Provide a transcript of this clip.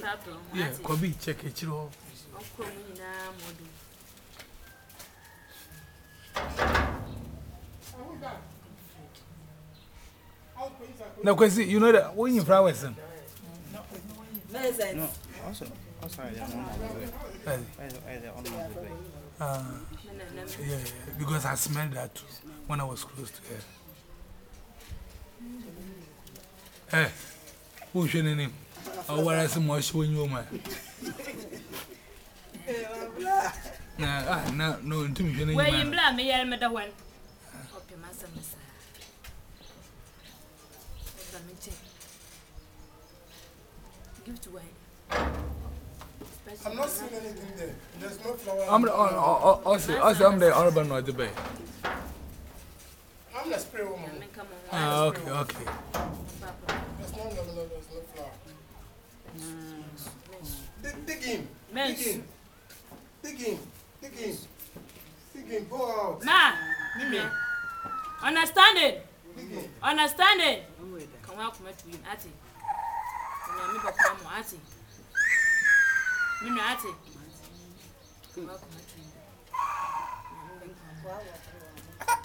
saa tɔ ho Yeah, ate Kobe, check it. You know. ɔkɔ mu nyinaa ma ɔdo Now, Kwesi, you know that when you flowers, in, mɛsɛn Also, also, I don't know. uh, I don't know. yeah, yeah, because I smelled that too when I was close to her. Hey, who's your name? Oh, is the most when you man? Nah, ah, no, no, into me. wɔyi mbla a meyɛ meda hɔ no ɔpem asɛm no saa ɛba me nkyɛn give to wine I'm not seeing anything there. There's no flower. I'm the, oh, oh, also, also, I'm the urban or the bay. I'm the spray woman. Ah, okay, okay. There's no, no, there's no flower. Dig, dig in. Dig in. Dig in. Dig in. Dig in. Go out. ma understanding Dig in. understanding ka wɔn akoma tu yim ate nyame bɛkɔ mo ate me nua ate ka wɔn akoma tu yim nyame bɛkɔ mo